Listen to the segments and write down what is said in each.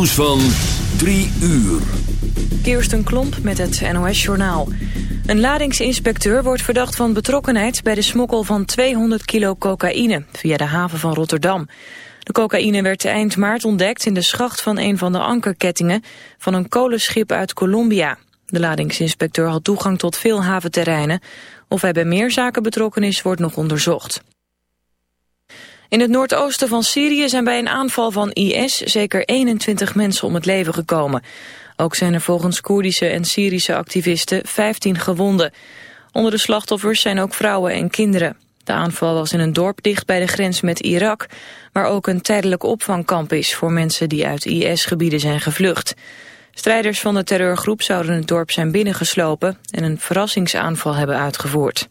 nieuws van 3 uur. Kirsten Klomp met het NOS-journaal. Een ladingsinspecteur wordt verdacht van betrokkenheid... bij de smokkel van 200 kilo cocaïne via de haven van Rotterdam. De cocaïne werd eind maart ontdekt in de schacht van een van de ankerkettingen... van een kolenschip uit Colombia. De ladingsinspecteur had toegang tot veel haventerreinen. Of hij bij meer zaken betrokken is, wordt nog onderzocht. In het noordoosten van Syrië zijn bij een aanval van IS zeker 21 mensen om het leven gekomen. Ook zijn er volgens Koerdische en Syrische activisten 15 gewonden. Onder de slachtoffers zijn ook vrouwen en kinderen. De aanval was in een dorp dicht bij de grens met Irak, waar ook een tijdelijk opvangkamp is voor mensen die uit IS-gebieden zijn gevlucht. Strijders van de terreurgroep zouden het dorp zijn binnengeslopen en een verrassingsaanval hebben uitgevoerd.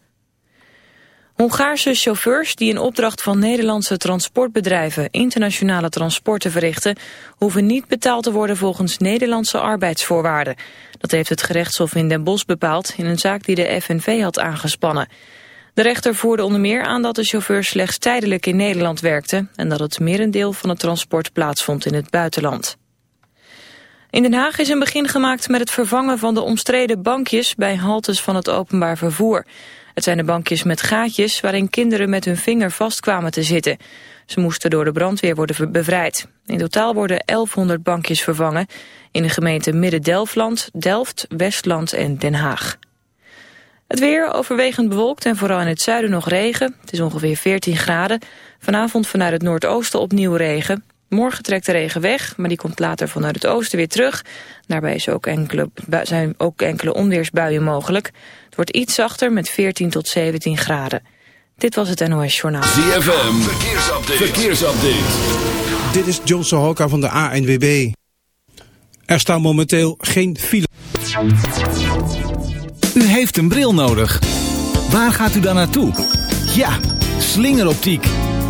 Hongaarse chauffeurs die in opdracht van Nederlandse transportbedrijven internationale transporten verrichten, hoeven niet betaald te worden volgens Nederlandse arbeidsvoorwaarden. Dat heeft het gerechtshof in Den Bosch bepaald in een zaak die de FNV had aangespannen. De rechter voerde onder meer aan dat de chauffeurs slechts tijdelijk in Nederland werkten en dat het merendeel van het transport plaatsvond in het buitenland. In Den Haag is een begin gemaakt met het vervangen van de omstreden bankjes bij haltes van het openbaar vervoer. Het zijn de bankjes met gaatjes waarin kinderen met hun vinger vast kwamen te zitten. Ze moesten door de brandweer worden bevrijd. In totaal worden 1100 bankjes vervangen in de gemeenten Midden-Delfland, Delft, Westland en Den Haag. Het weer overwegend bewolkt en vooral in het zuiden nog regen. Het is ongeveer 14 graden. Vanavond vanuit het noordoosten opnieuw regen. Morgen trekt de regen weg, maar die komt later vanuit het oosten weer terug. Daarbij is ook enkele, zijn ook enkele onweersbuien mogelijk. Het wordt iets zachter met 14 tot 17 graden. Dit was het NOS Journaal. ZFM, verkeersupdate. verkeersupdate. Dit is John Sohoka van de ANWB. Er staan momenteel geen file. U heeft een bril nodig. Waar gaat u dan naartoe? Ja, slingeroptiek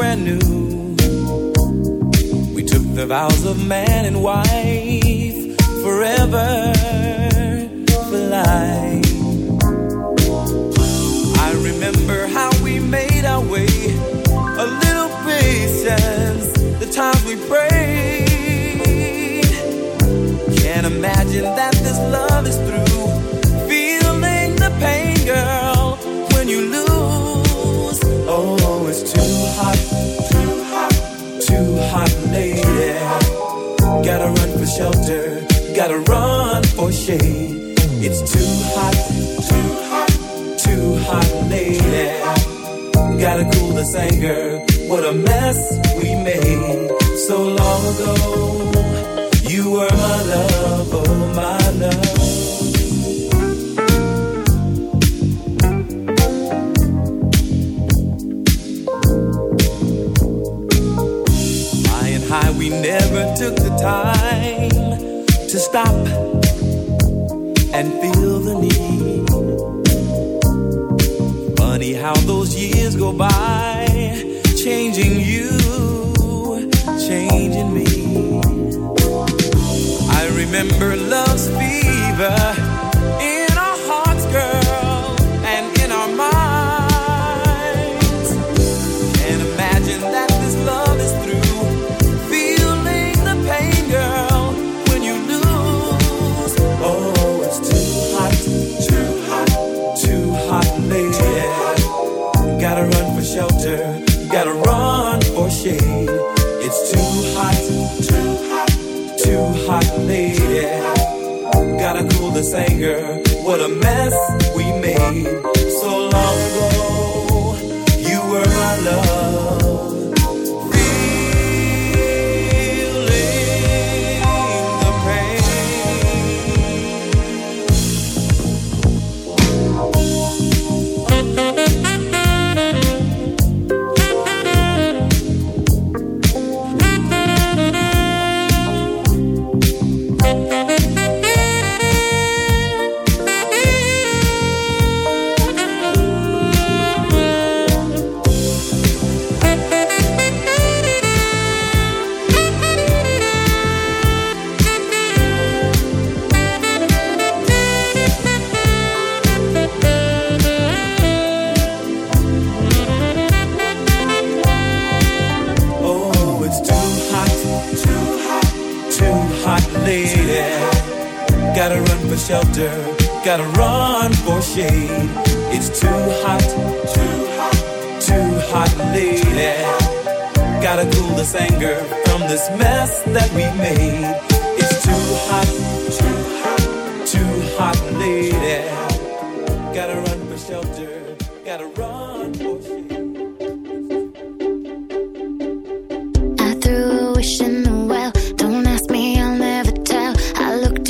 brand new. We took the vows of man and wife singer.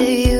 do you.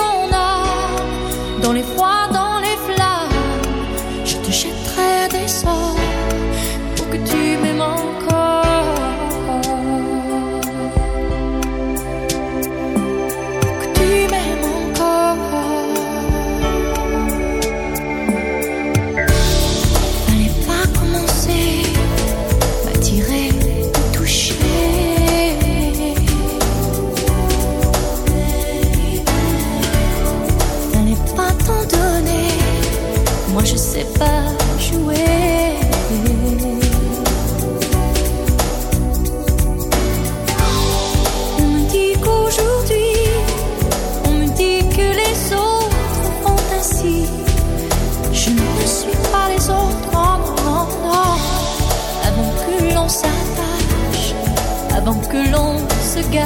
Je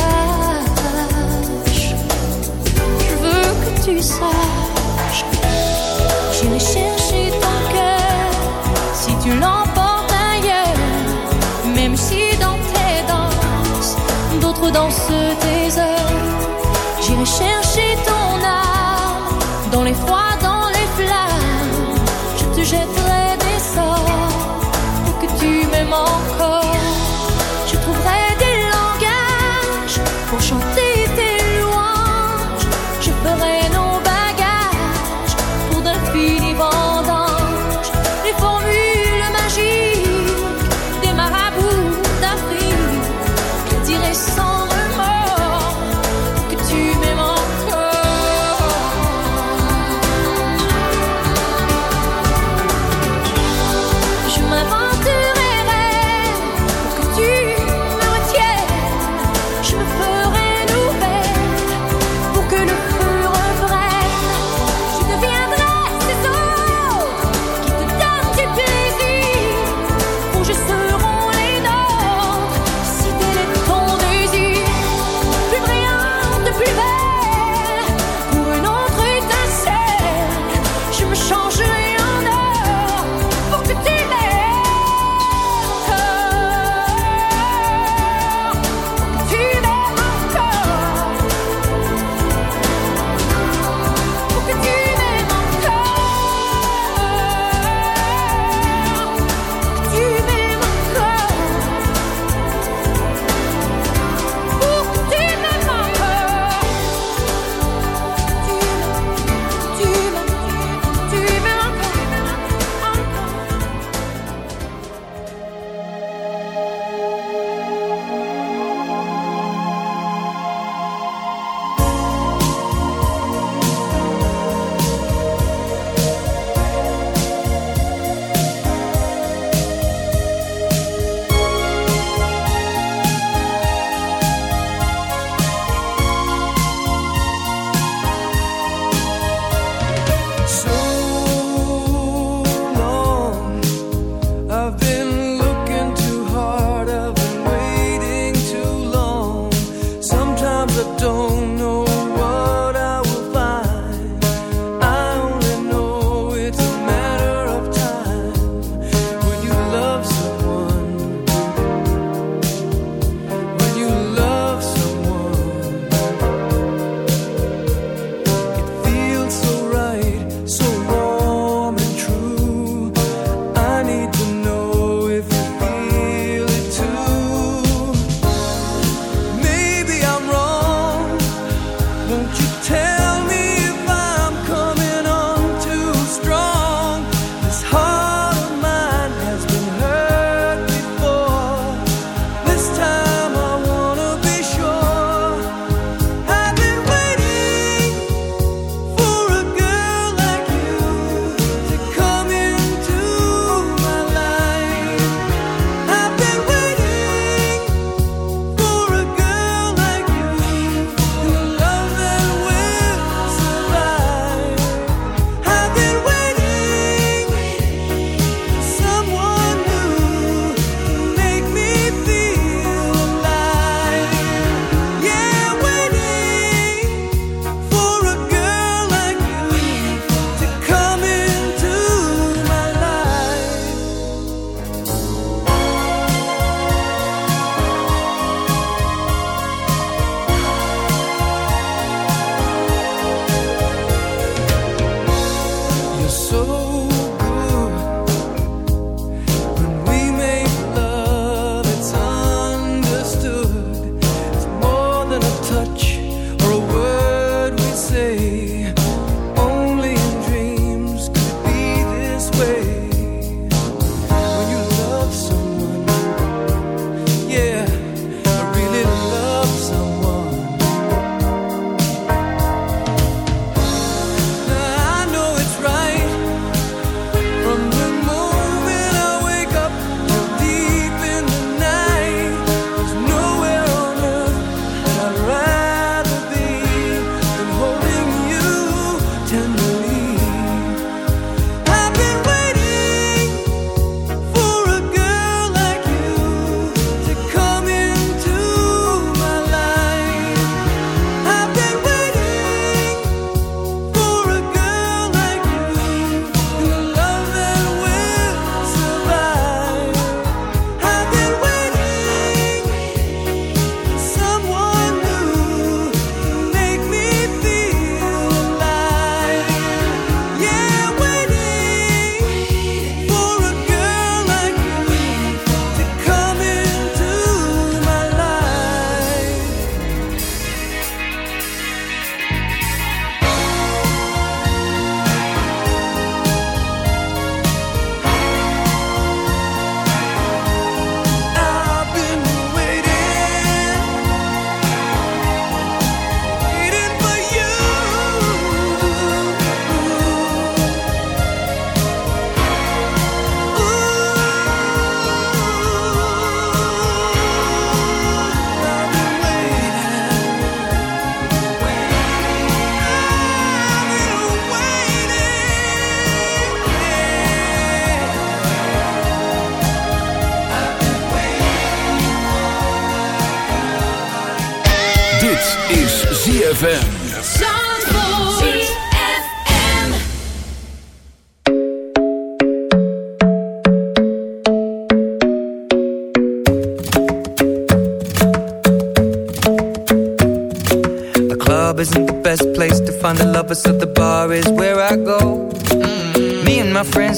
veux que tu saches. J'irai chercher ton cœur si tu l'emportes ailleurs. Même si dans tes danses, d'autres dansent tes heures. J'irai chercher ton âme dans les froids, dans les flammes. Je te jette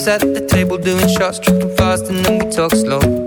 at the table doing shots, tripping fast, and then we talk slow.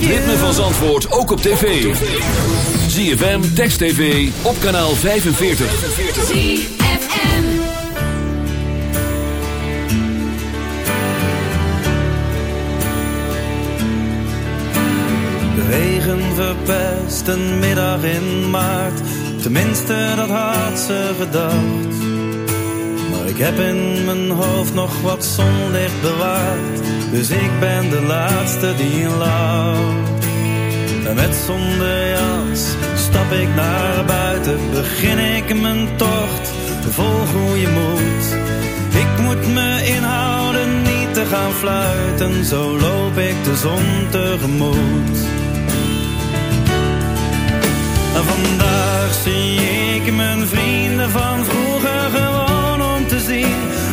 Het ritme van Zandvoort ook op tv. ZFM, Text TV, op kanaal 45. ZFM. De regen verpest een middag in maart. Tenminste, dat had ze gedacht. Maar ik heb in mijn hoofd nog wat zonlicht bewaard. Dus ik ben de laatste die lacht. En met zonder jas stap ik naar buiten. Begin ik mijn tocht, vol goede moed. Ik moet me inhouden, niet te gaan fluiten. Zo loop ik de zon tegemoet. Vandaag zie ik mijn vrienden van vroeger gewoon om te zien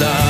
vida.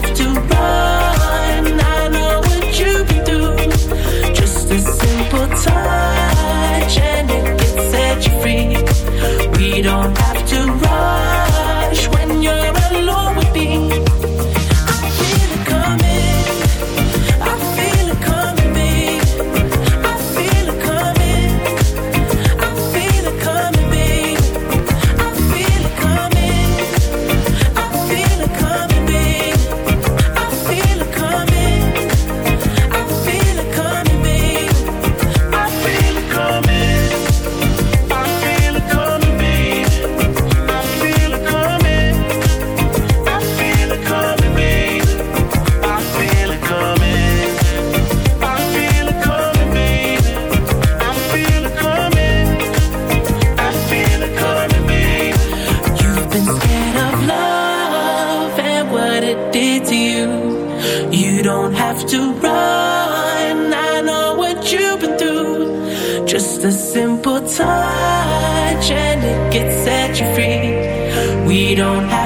don't have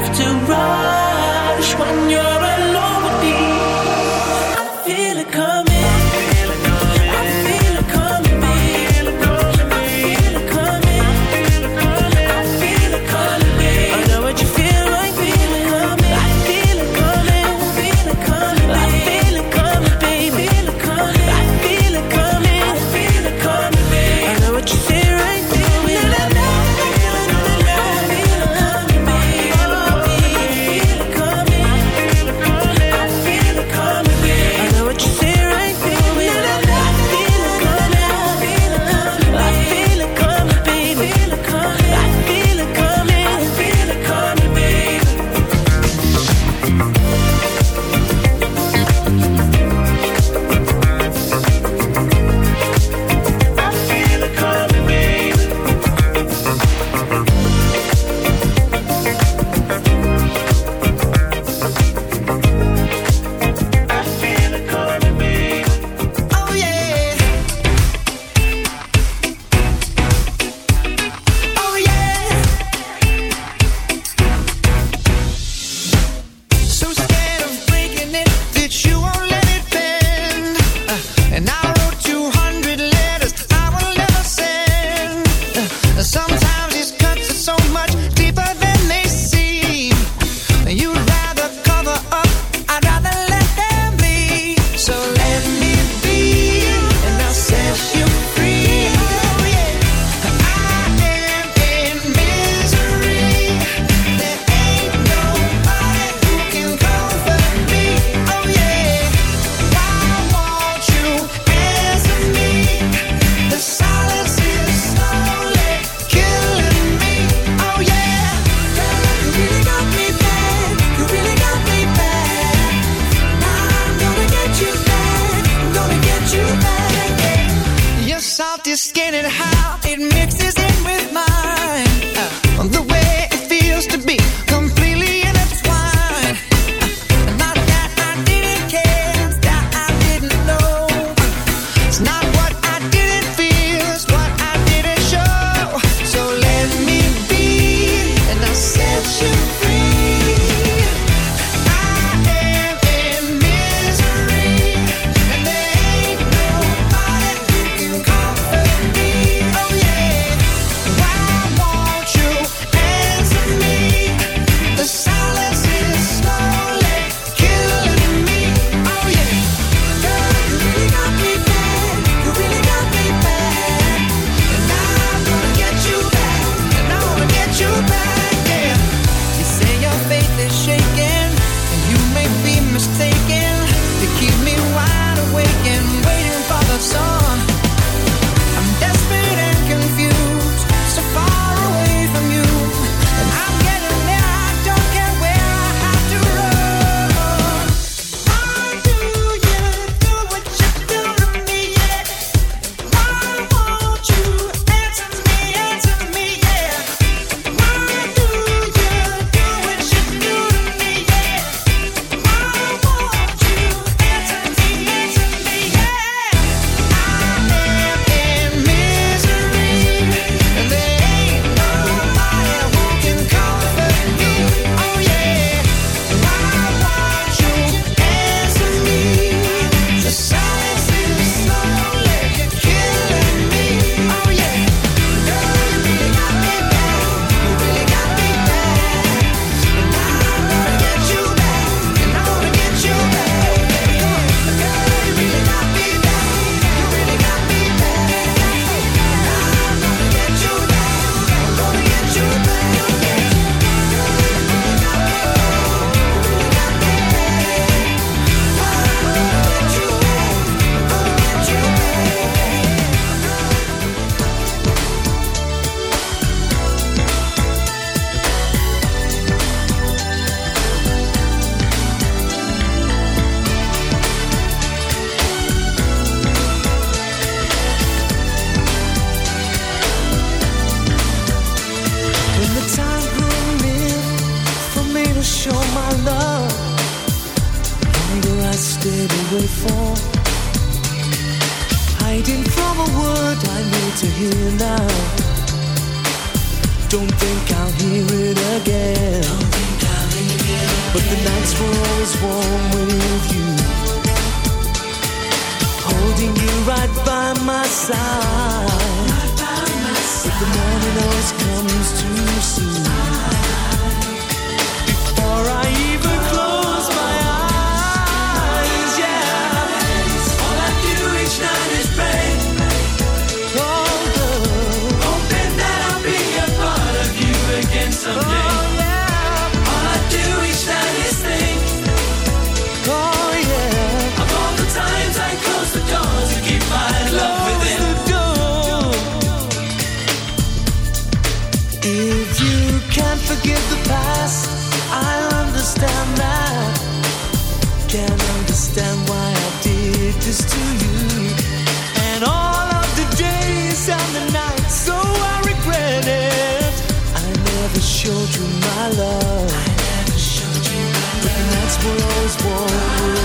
will always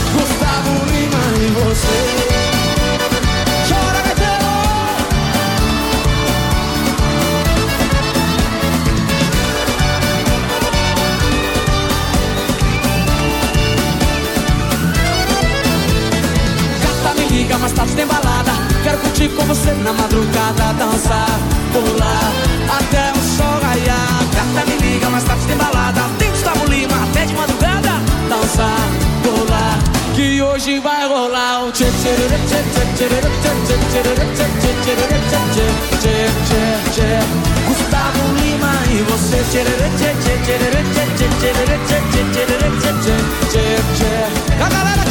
você. Chora, Gata tá, me liga, mas tá tarde tem balada. Quero curtir com você na madrugada, dançar, pular até o sol raiar. Gata tá, me liga, mas tarde tem balada. Tchê Gustavo Lima e você tchê tchê tchê tchê tchê tchê tchê tchê tchê tchê tchê tchê A galera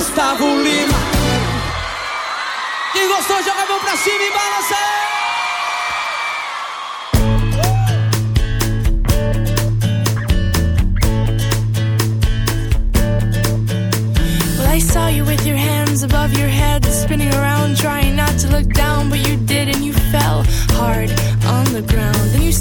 Gustavo Lima. Quem gostou joga a mão pra cima e balança. Well, I saw you with your hands above your head, spinning around, trying not to look down, but you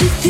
you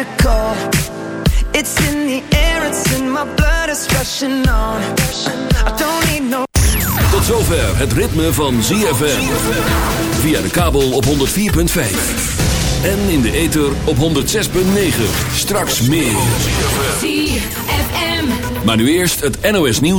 magical. It's in the air, it's in my blood, it's rushing on. I don't need no. Tot zover het ritme van ZFM. Via de kabel op 104.5. En in de ether op 106.9. Straks meer. ZFM. Maar nu eerst het NOS nieuws.